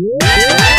Yeah.